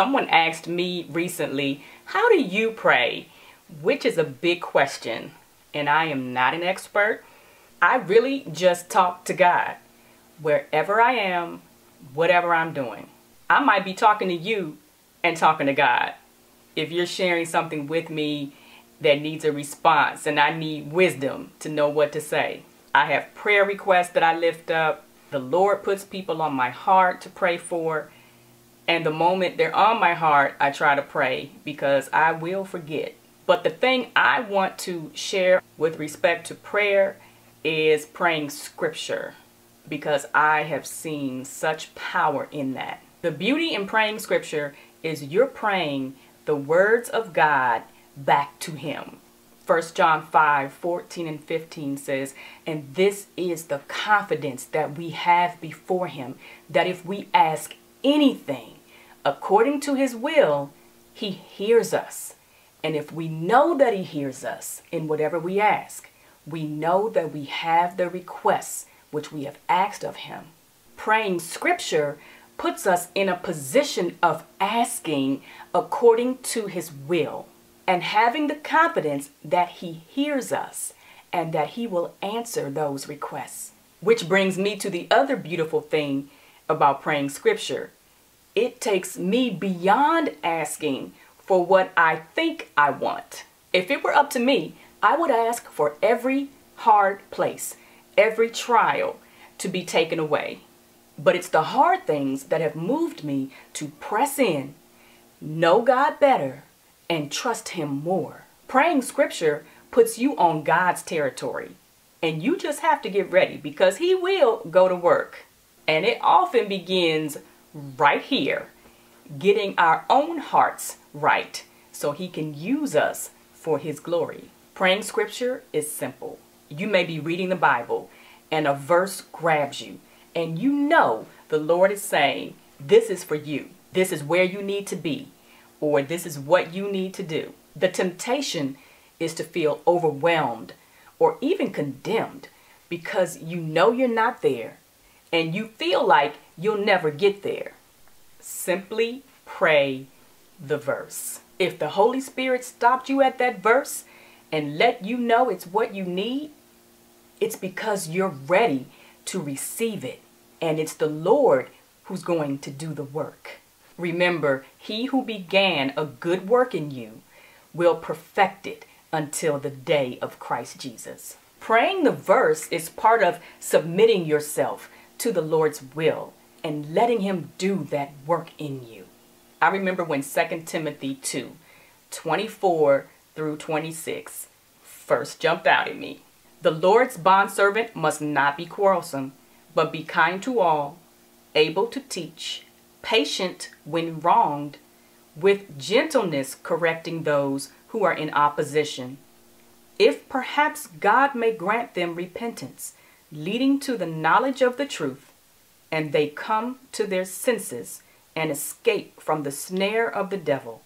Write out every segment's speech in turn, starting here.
Someone asked me recently, How do you pray? Which is a big question, and I am not an expert. I really just talk to God wherever I am, whatever I'm doing. I might be talking to you and talking to God. If you're sharing something with me that needs a response and I need wisdom to know what to say, I have prayer requests that I lift up. The Lord puts people on my heart to pray for. And the moment they're on my heart, I try to pray because I will forget. But the thing I want to share with respect to prayer is praying scripture because I have seen such power in that. The beauty in praying scripture is you're praying the words of God back to Him. 1 John 5 14 and 15 says, And this is the confidence that we have before Him, that if we ask anything according to His will, He hears us. And if we know that He hears us in whatever we ask, we know that we have the requests which we have asked of Him. Praying Scripture puts us in a position of asking according to His will and having the confidence that He hears us and that He will answer those requests. Which brings me to the other beautiful thing about praying Scripture. It takes me beyond asking for what I think I want. If it were up to me, I would ask for every hard place, every trial to be taken away. But it's the hard things that have moved me to press in, know God better, and trust Him more. Praying scripture puts you on God's territory, and you just have to get ready because He will go to work. And it often begins right here, getting our own hearts right so He can use us for His glory. Praying scripture is simple. You may be reading the Bible and a verse grabs you, and you know the Lord is saying, This is for you. This is where you need to be or this is what you need to do. The temptation is to feel overwhelmed or even condemned because you know you're not there and you feel like you'll never get there. Simply pray the verse. If the Holy Spirit stopped you at that verse and let you know it's what you need, it's because you're ready to receive it. And it's the Lord who's going to do the work. Remember, he who began a good work in you will perfect it until the day of Christ Jesus. Praying the verse is part of submitting yourself to the Lord's will and letting him do that work in you. I remember when 2 Timothy 2, 24 through 26 first jumped out at me. The Lord's bondservant must not be quarrelsome, but be kind to all, able to teach, patient when wronged, with gentleness correcting those who are in opposition. If perhaps God may grant them repentance, leading to the knowledge of the truth, and they come to their senses and escape from the snare of the devil,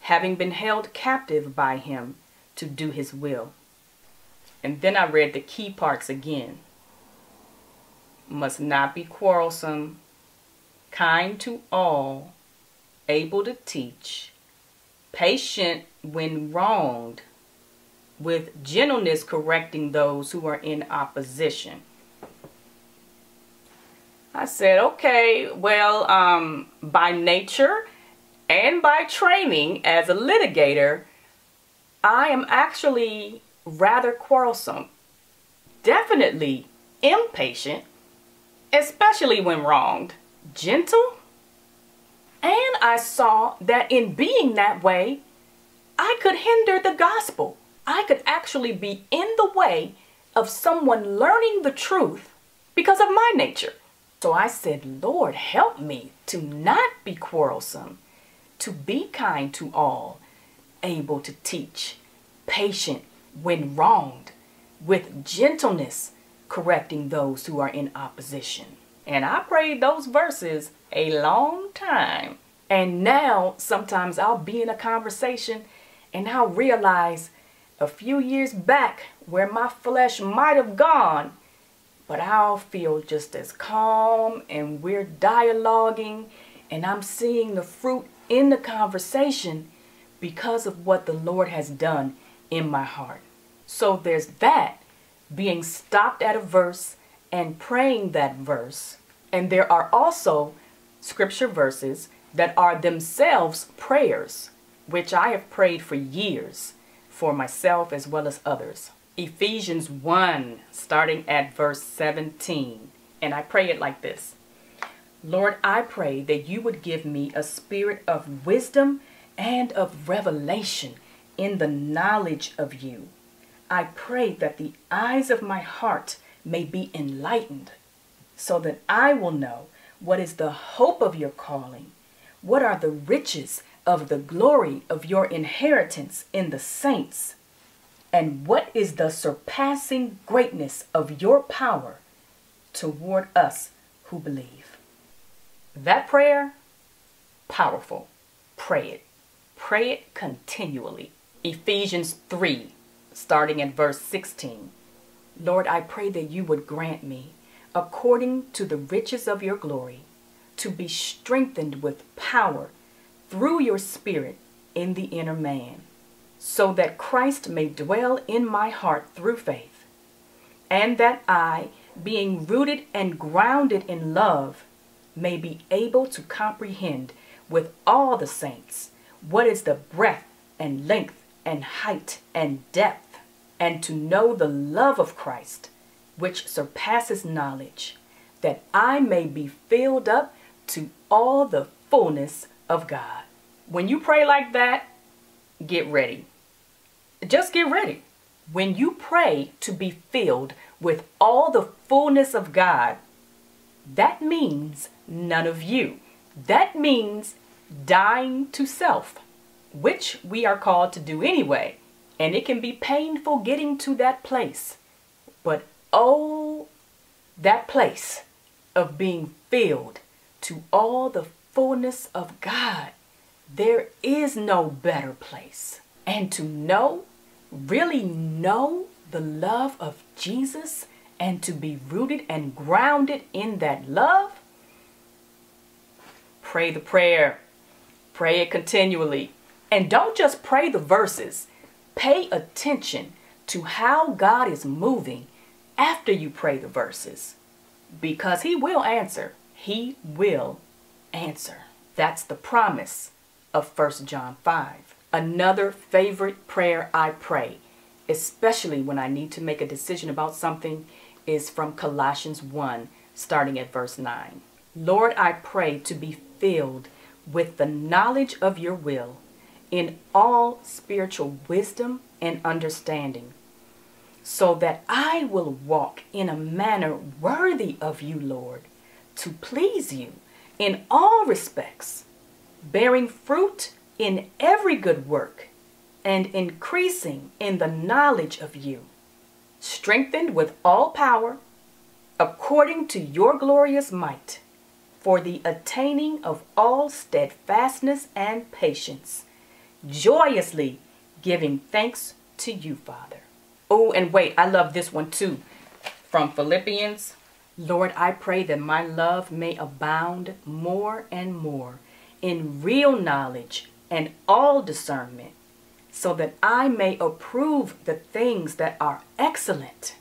having been held captive by him to do his will. And then I read the key parts again. Must not be quarrelsome, kind to all, able to teach, patient when wronged, with gentleness correcting those who are in opposition. I said, okay, well, um, by nature and by training as a litigator, I am actually rather quarrelsome, definitely impatient, especially when wronged gentle. And I saw that in being that way, I could hinder the gospel. I could actually be in the way of someone learning the truth because of my nature. So I said, Lord, help me to not be quarrelsome, to be kind to all, able to teach, patient when wronged, with gentleness correcting those who are in opposition. And I prayed those verses a long time. And now sometimes I'll be in a conversation and I'll realize a few years back where my flesh might have gone, but I'll feel just as calm and we're dialoguing and I'm seeing the fruit in the conversation because of what the Lord has done in my heart. So there's that, being stopped at a verse and praying that verse. And there are also scripture verses that are themselves prayers, which I have prayed for years for myself as well as others. Ephesians 1, starting at verse 17. And I pray it like this Lord, I pray that you would give me a spirit of wisdom and of revelation in the knowledge of you. I pray that the eyes of my heart may be enlightened, so that I will know what is the hope of your calling, what are the riches of the glory of your inheritance in the saints, and what is the surpassing greatness of your power toward us who believe. That prayer, powerful. Pray it. Pray it continually. Ephesians 3, starting at verse 16. Lord, I pray that you would grant me, according to the riches of your glory, to be strengthened with power through your Spirit in the inner man, so that Christ may dwell in my heart through faith, and that I, being rooted and grounded in love, may be able to comprehend with all the saints what is the breadth and length and height and depth and to know the love of Christ, which surpasses knowledge, that I may be filled up to all the fullness of God. When you pray like that, get ready. Just get ready. When you pray to be filled with all the fullness of God, that means none of you. That means dying to self, which we are called to do anyway. And it can be painful getting to that place. But oh, that place of being filled to all the fullness of God. There is no better place. And to know, really know the love of Jesus and to be rooted and grounded in that love, pray the prayer. Pray it continually. And don't just pray the verses. Pay attention to how God is moving after you pray the verses because He will answer. He will answer. That's the promise of 1 John 5. Another favorite prayer I pray, especially when I need to make a decision about something, is from Colossians 1, starting at verse 9. Lord, I pray to be filled with the knowledge of your will in all spiritual wisdom and understanding, so that I will walk in a manner worthy of you, Lord, to please you in all respects, bearing fruit in every good work, and increasing in the knowledge of you, strengthened with all power, according to your glorious might, for the attaining of all steadfastness and patience joyously giving thanks to you, Father. Oh, and wait, I love this one too. From Philippians Lord, I pray that my love may abound more and more in real knowledge and all discernment, so that I may approve the things that are excellent,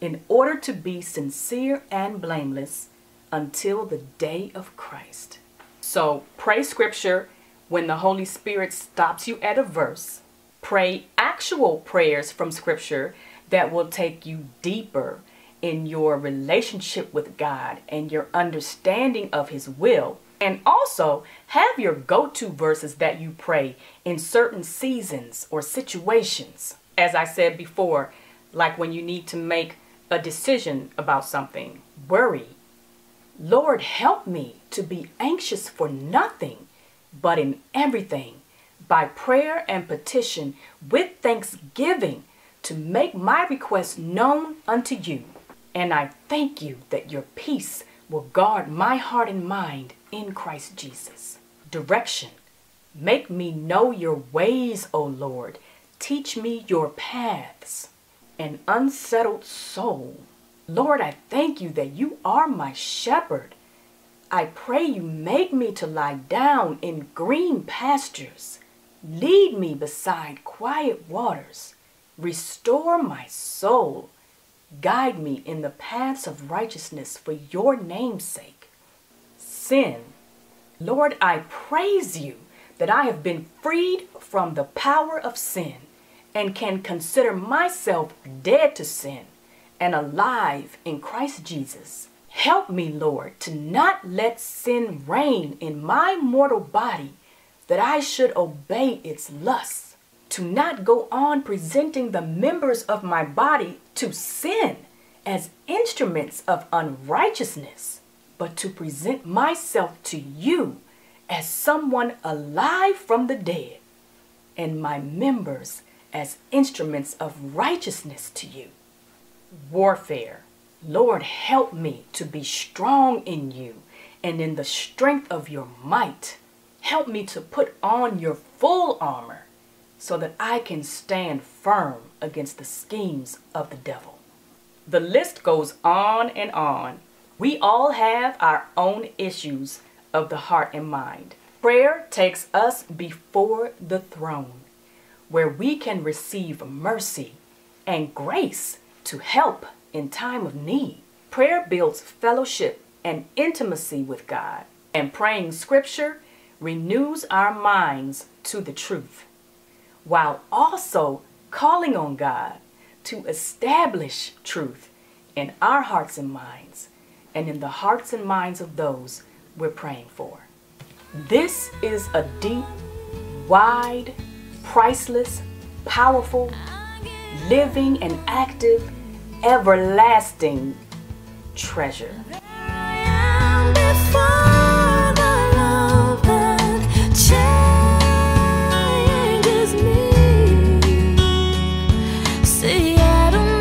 in order to be sincere and blameless until the day of Christ. So pray scripture when the Holy Spirit stops you at a verse, pray actual prayers from Scripture that will take you deeper in your relationship with God and your understanding of His will. And also have your go to verses that you pray in certain seasons or situations. As I said before, like when you need to make a decision about something, worry. Lord, help me to be anxious for nothing but in everything, by prayer and petition with thanksgiving, to make my request known unto you. And I thank you that your peace will guard my heart and mind in Christ Jesus. Direction. Make me know your ways, O Lord. Teach me your paths. An unsettled soul. Lord, I thank you that you are my shepherd I pray you make me to lie down in green pastures. Lead me beside quiet waters. Restore my soul. Guide me in the paths of righteousness for your name's sake. Sin. Lord, I praise you that I have been freed from the power of sin and can consider myself dead to sin and alive in Christ Jesus. Help me, Lord, to not let sin reign in my mortal body, that I should obey its lusts, to not go on presenting the members of my body to sin as instruments of unrighteousness, but to present myself to you as someone alive from the dead, and my members as instruments of righteousness to you. Warfare. Lord, help me to be strong in you and in the strength of your might. Help me to put on your full armor so that I can stand firm against the schemes of the devil. The list goes on and on. We all have our own issues of the heart and mind. Prayer takes us before the throne where we can receive mercy and grace to help in time of need. Prayer builds fellowship and intimacy with God, and praying scripture renews our minds to the truth, while also calling on God to establish truth in our hearts and minds and in the hearts and minds of those we're praying for. This is a deep, wide, priceless, powerful, living, and active everlasting treasure.